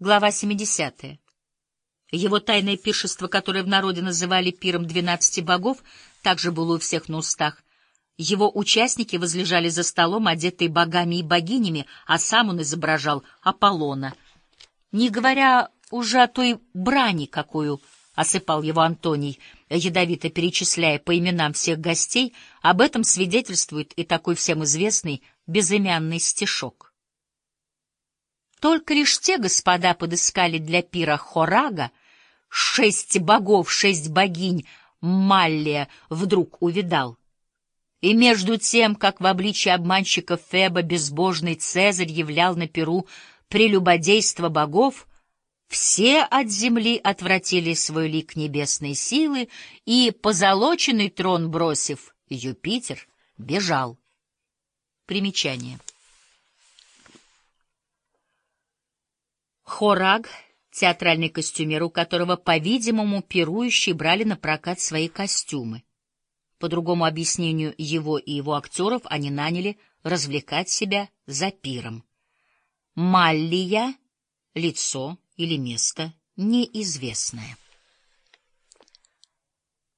Глава 70. Его тайное пиршество, которое в народе называли пиром двенадцати богов, также было у всех на устах. Его участники возлежали за столом, одетые богами и богинями, а сам он изображал Аполлона. Не говоря уже о той брани, какую осыпал его Антоний, ядовито перечисляя по именам всех гостей, об этом свидетельствует и такой всем известный безымянный стишок. Только лишь те господа подыскали для пира Хорага, шесть богов, шесть богинь Маллия вдруг увидал. И между тем, как в обличье обманщика Феба безбожный Цезарь являл на Перу прелюбодейство богов, все от земли отвратили свой лик небесной силы, и позолоченный трон бросив, Юпитер бежал. Примечание. Хораг — театральный костюмер, у которого, по-видимому, пирующие брали на прокат свои костюмы. По другому объяснению его и его актеров они наняли развлекать себя за пиром. Маллия — лицо или место неизвестное.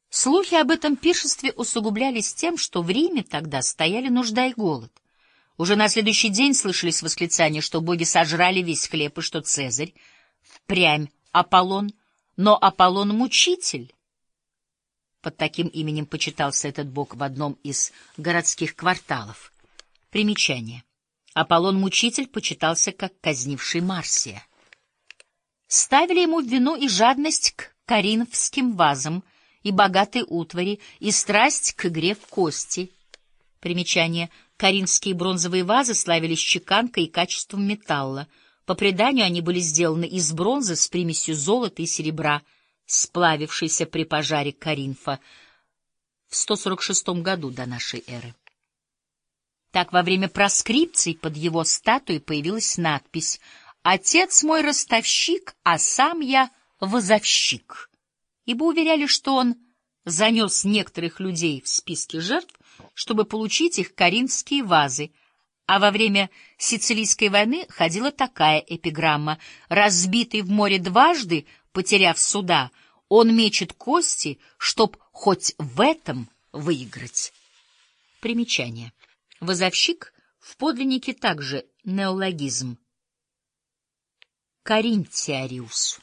Слухи об этом пиршестве усугублялись тем, что в Риме тогда стояли нужда и голод. Уже на следующий день слышались восклицания, что боги сожрали весь хлеб и что Цезарь впрямь Аполлон, но Аполлон — мучитель. Под таким именем почитался этот бог в одном из городских кварталов. Примечание. Аполлон-мучитель почитался как казнивший Марсия. Ставили ему в вину и жадность к коринфским вазам, и богатой утвари, и страсть к игре в кости. Примечание. Каринские бронзовые вазы славились чеканкой и качеством металла. По преданию, они были сделаны из бронзы с примесью золота и серебра, сплавившейся при пожаре Каринфа в 146 году до нашей эры. Так во время проскрипций под его статуей появилась надпись «Отец мой ростовщик, а сам я возовщик», ибо уверяли, что он занес некоторых людей в списки жертв, чтобы получить их коринфские вазы, а во время Сицилийской войны ходила такая эпиграмма «Разбитый в море дважды, потеряв суда, он мечет кости, чтоб хоть в этом выиграть». Примечание. Возовщик в подлиннике также неологизм. Коринтиариус.